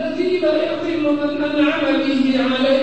الذي لا يضل من أنعم به عليه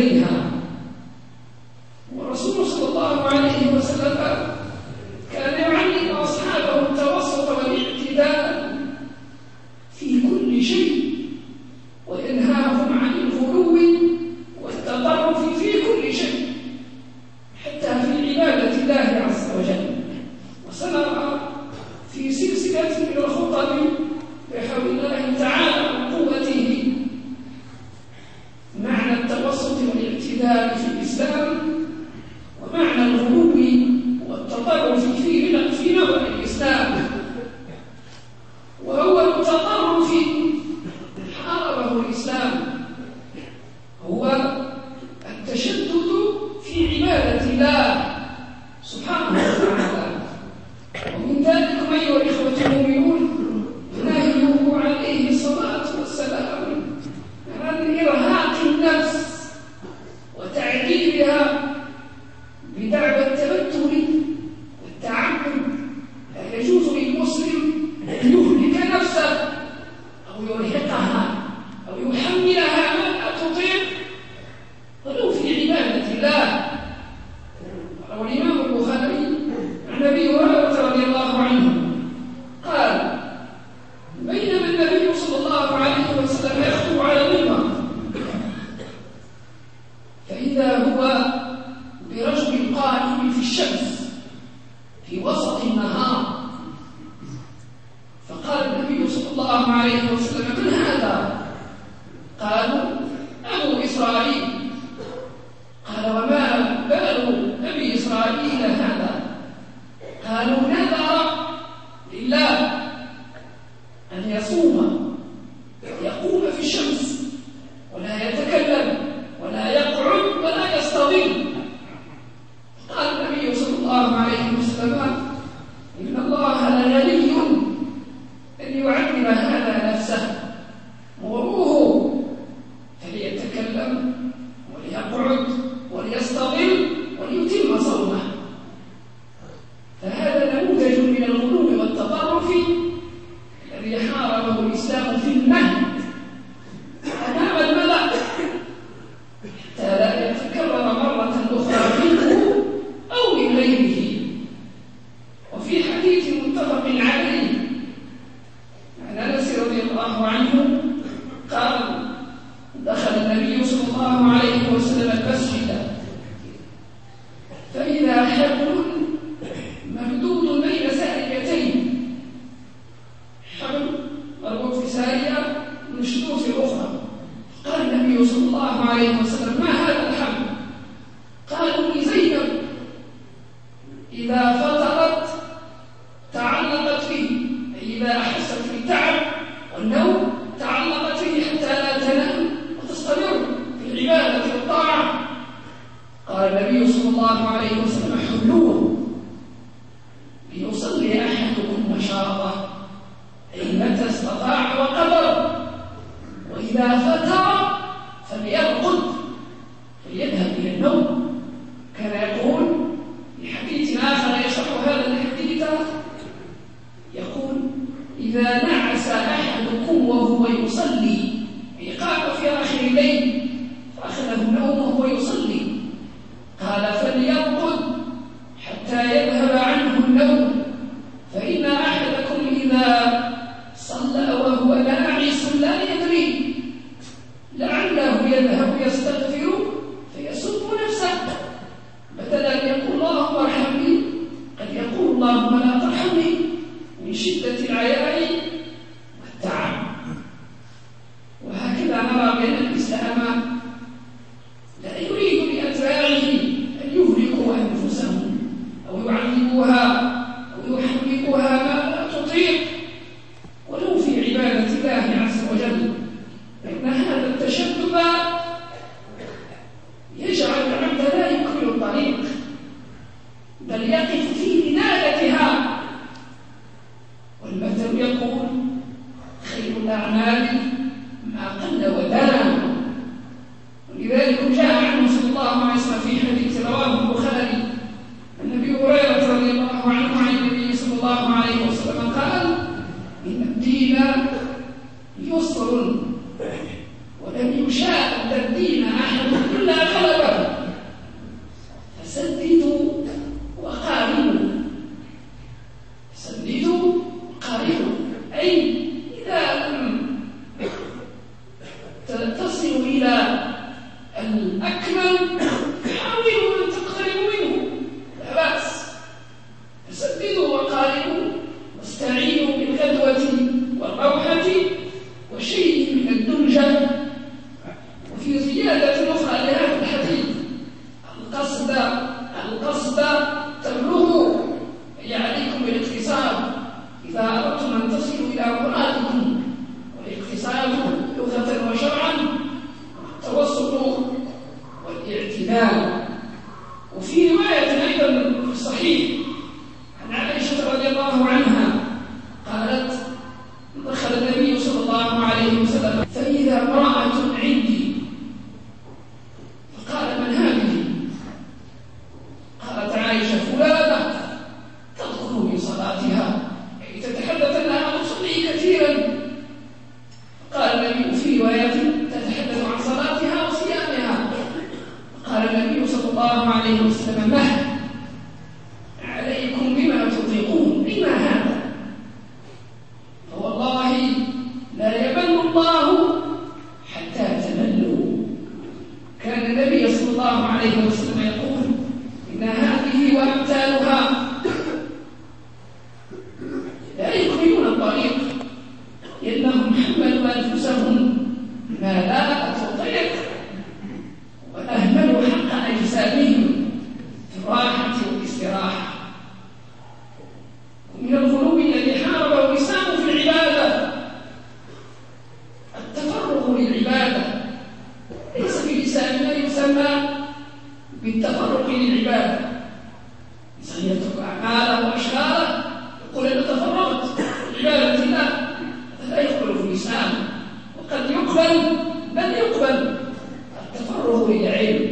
قالوا نذر الله عنه Good. والروحة الله عليه يقبل؟ بل يقبل. التفرغ علم.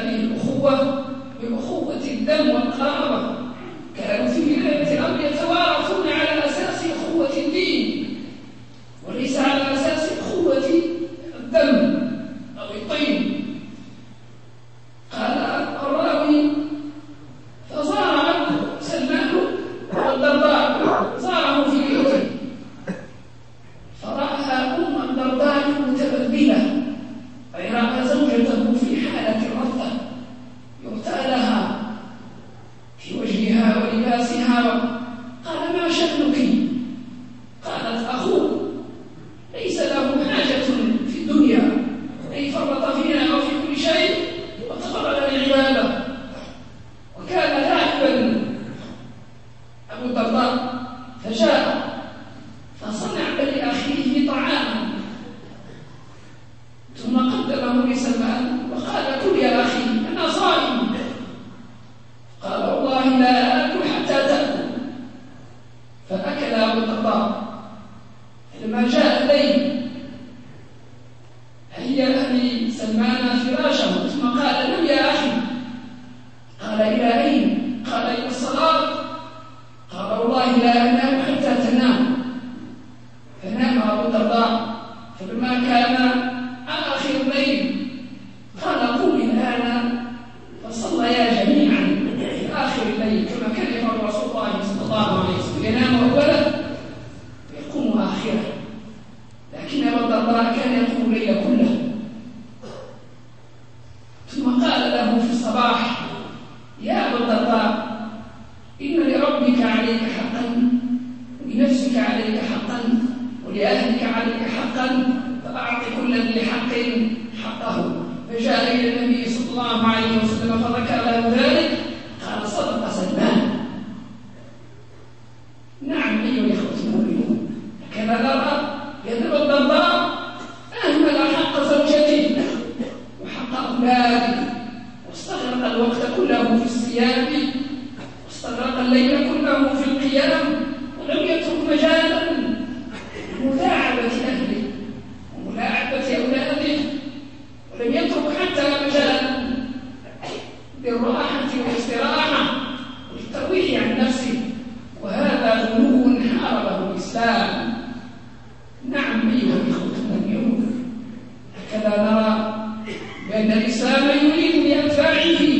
هذه الأخوة بأخوة الدم والقرابة. حتى نرى بأن الإسلام يريد بأنفاعه.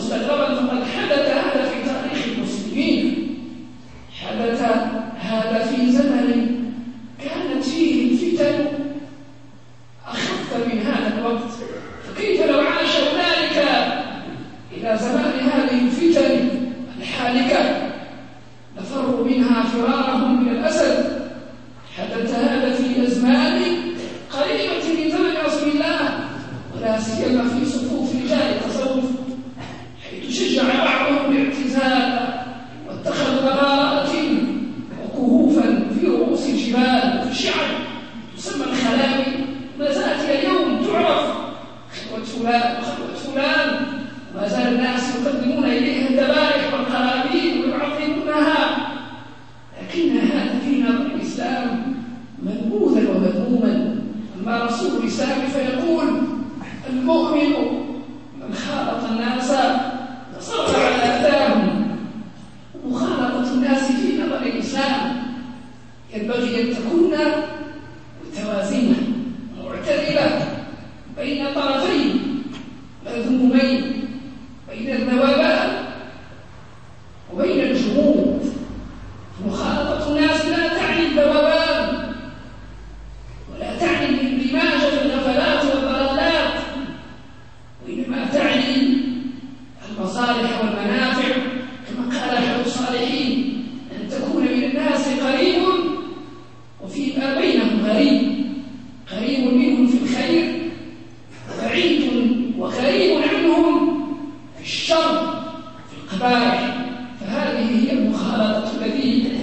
justa, مع رسول الله فيقول المؤمن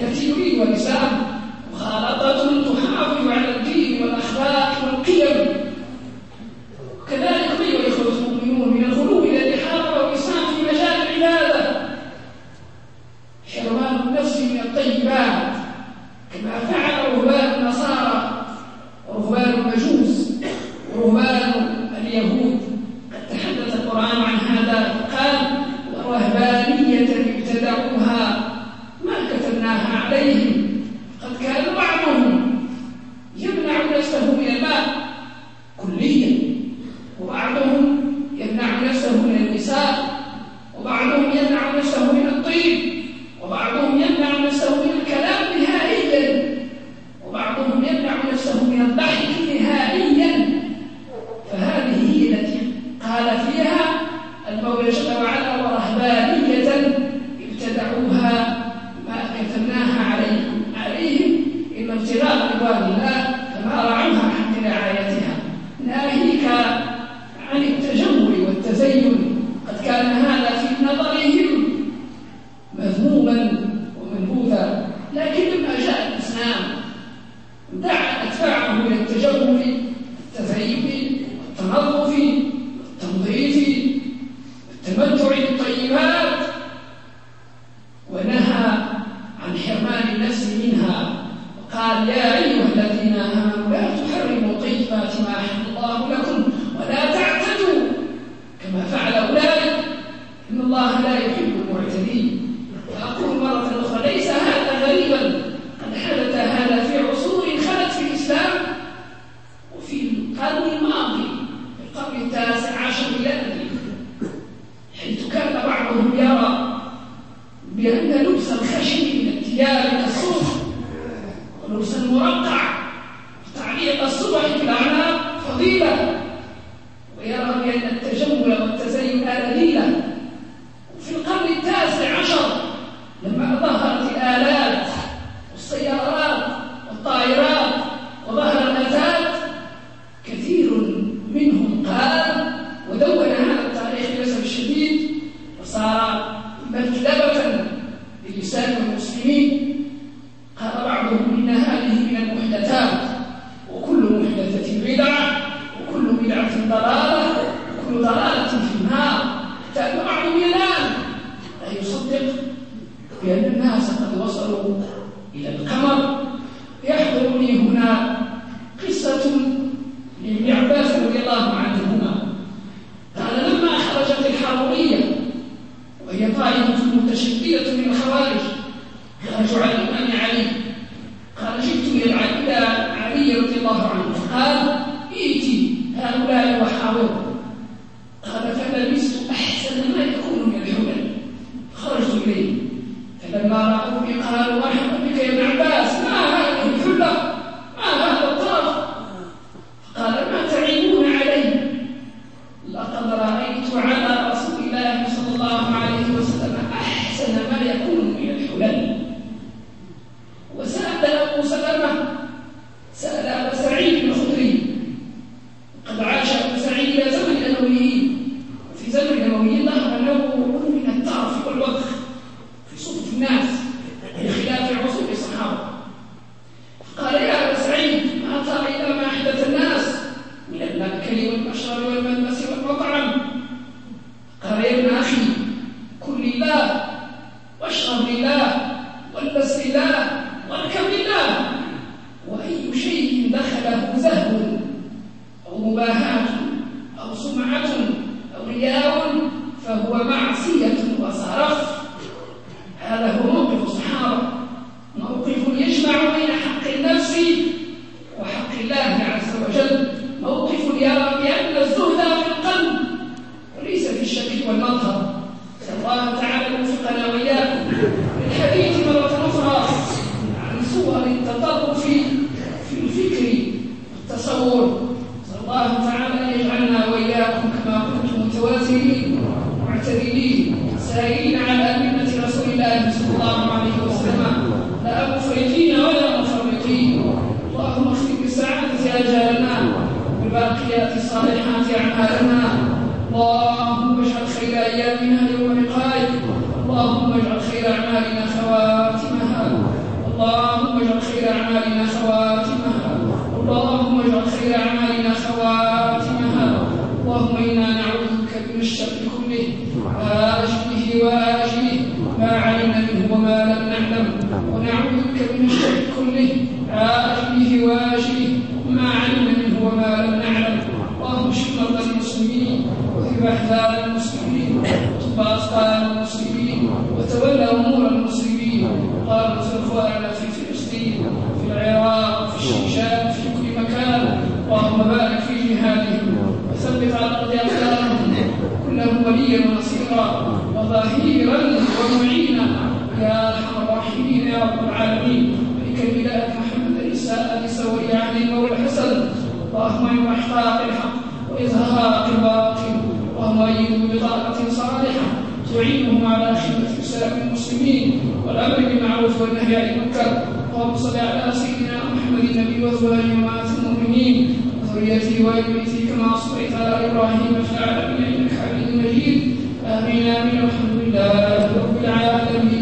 Antigo e Novo قال فيها المولى جل وعلا ورهبان. لأن الناس قد وصلوا أحزان المسلمين واتبع أسقال المسلمين وتولى أمور المسلمين. وقالوا سوف على في فلسطين في العراق في الشيشان في كل مكان. اللهم بارك في جهادهم وثبت على أرض أقدامهم كلهم وليا ونصيرا وظهيرا ومعينا. يا أرحم الراحمين يا رب العالمين. تعينهم على خدمة إسلام المسلمين. والأمر بالمعروف والنهي عن المنكر اللهم صل على سيدنا محمد النبي وأزواجه وأمهات المؤمنين. وذريته وابنته كما صليت على إبراهيم في العالمين إنك حميد مجيد. آمين آمين والحمد لله رب العالمين.